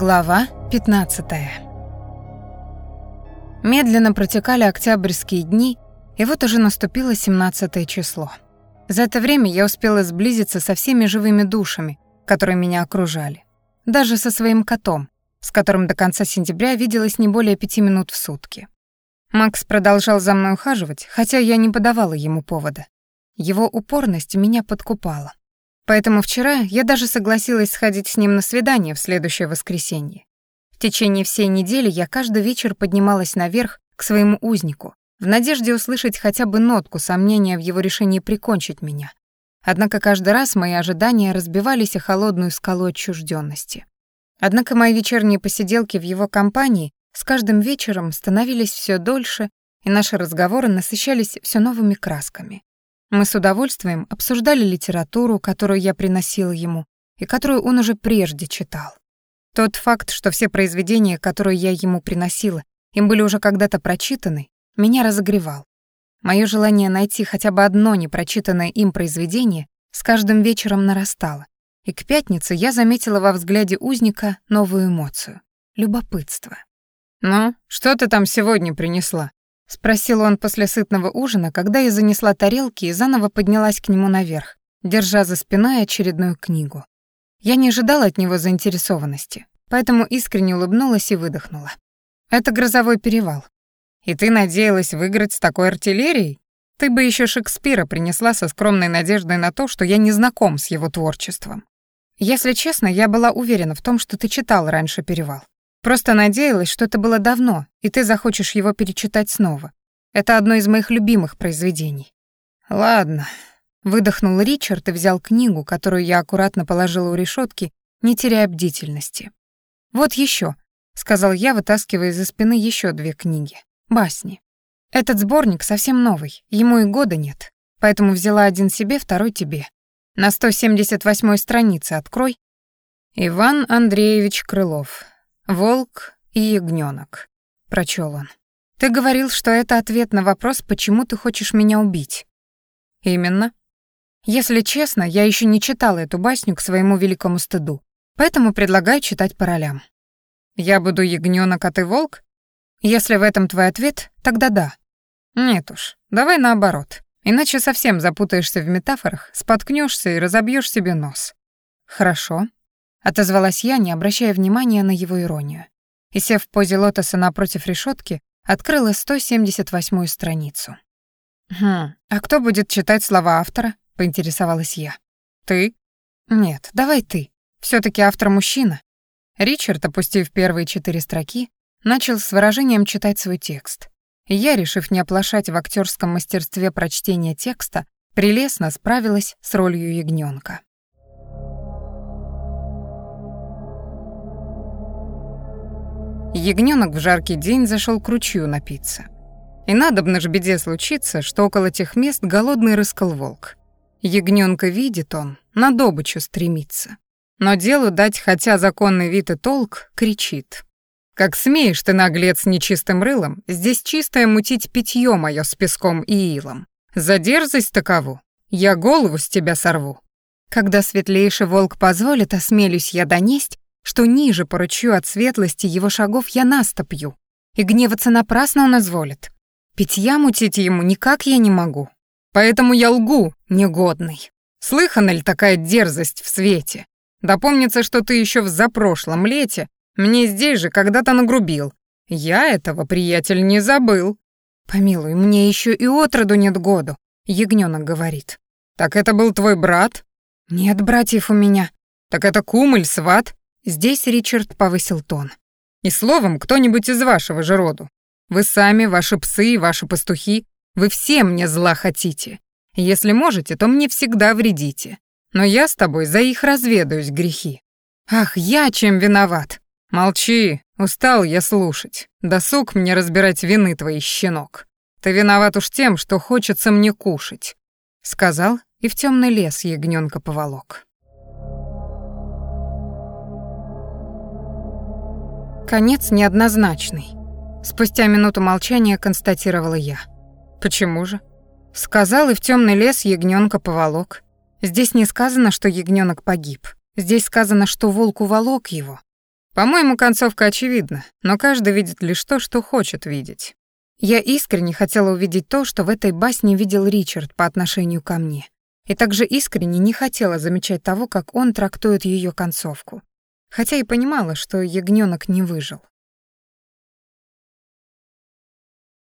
Глава 15. Медленно протекали октябрьские дни, и вот уже наступило 17 число. За это время я успела сблизиться со всеми живыми душами, которые меня окружали. Даже со своим котом, с которым до конца сентября виделась не более пяти минут в сутки. Макс продолжал за мной ухаживать, хотя я не подавала ему повода. Его упорность меня подкупала. Поэтому вчера я даже согласилась сходить с ним на свидание в следующее воскресенье. В течение всей недели я каждый вечер поднималась наверх к своему узнику, в надежде услышать хотя бы нотку сомнения в его решении прикончить меня. Однако каждый раз мои ожидания разбивались о холодную скалу отчужденности. Однако мои вечерние посиделки в его компании с каждым вечером становились все дольше, и наши разговоры насыщались все новыми красками. Мы с удовольствием обсуждали литературу, которую я приносила ему, и которую он уже прежде читал. Тот факт, что все произведения, которые я ему приносила, им были уже когда-то прочитаны, меня разогревал. Моё желание найти хотя бы одно непрочитанное им произведение с каждым вечером нарастало, и к пятнице я заметила во взгляде узника новую эмоцию — любопытство. «Ну, что ты там сегодня принесла?» — спросил он после сытного ужина, когда я занесла тарелки и заново поднялась к нему наверх, держа за спиной очередную книгу. Я не ожидала от него заинтересованности, поэтому искренне улыбнулась и выдохнула. «Это грозовой перевал. И ты надеялась выиграть с такой артиллерией? Ты бы еще Шекспира принесла со скромной надеждой на то, что я не знаком с его творчеством. Если честно, я была уверена в том, что ты читал раньше «Перевал». Просто надеялась, что это было давно, и ты захочешь его перечитать снова. Это одно из моих любимых произведений. Ладно, выдохнул Ричард и взял книгу, которую я аккуратно положила у решетки, не теряя бдительности. Вот еще, сказал я, вытаскивая из-за спины еще две книги. Басни. Этот сборник совсем новый, ему и года нет, поэтому взяла один себе, второй тебе. На 178-й странице открой. Иван Андреевич Крылов. «Волк и ягнёнок», — прочел он. «Ты говорил, что это ответ на вопрос, почему ты хочешь меня убить». «Именно». «Если честно, я еще не читала эту басню к своему великому стыду, поэтому предлагаю читать по ролям». «Я буду ягнёнок, а ты волк?» «Если в этом твой ответ, тогда да». «Нет уж, давай наоборот, иначе совсем запутаешься в метафорах, споткнешься и разобьешь себе нос». «Хорошо», отозвалась я, не обращая внимания на его иронию. И сев в позе лотоса напротив решетки, открыла 178-ю страницу. «Хм, а кто будет читать слова автора?» — поинтересовалась я. «Ты?» «Нет, давай ты. все таки автор мужчина». Ричард, опустив первые четыре строки, начал с выражением читать свой текст. Я, решив не оплошать в актерском мастерстве прочтения текста, прелестно справилась с ролью ягненка. Ягнёнок в жаркий день зашел к ручью напиться. И надобно ж беде случиться, что около тех мест голодный рыскал волк. Ягнёнка видит он, на добычу стремится. Но делу дать хотя законный вид и толк, кричит. «Как смеешь ты, наглец, нечистым рылом, здесь чистое мутить питье мое с песком и илом. За дерзость такову, я голову с тебя сорву». Когда светлейший волк позволит, осмелюсь я донесть, что ниже по ручью от светлости его шагов я настопью, и гневаться напрасно он изволит. Питья мутить ему никак я не могу. Поэтому я лгу, негодный. Слыхана ли такая дерзость в свете? Да помнится, что ты еще в запрошлом лете мне здесь же когда-то нагрубил. Я этого, приятель, не забыл. Помилуй, мне еще и отроду нет году, ягнёнок говорит. Так это был твой брат? Нет братьев у меня. Так это кум сват? Здесь Ричард повысил тон. «И словом, кто-нибудь из вашего же роду. Вы сами, ваши псы ваши пастухи, вы все мне зла хотите. Если можете, то мне всегда вредите. Но я с тобой за их разведаюсь грехи. Ах, я чем виноват? Молчи, устал я слушать. Досуг мне разбирать вины твои, щенок. Ты виноват уж тем, что хочется мне кушать», — сказал и в темный лес ягненка поволок. Конец неоднозначный. Спустя минуту молчания констатировала я. Почему же? Сказал и в темный лес ягненка поволок. Здесь не сказано, что ягненок погиб. Здесь сказано, что волк уволок его. По-моему, концовка очевидна, но каждый видит лишь то, что хочет видеть. Я искренне хотела увидеть то, что в этой басне видел Ричард по отношению ко мне. И также искренне не хотела замечать того, как он трактует ее концовку. Хотя и понимала, что ягнёнок не выжил.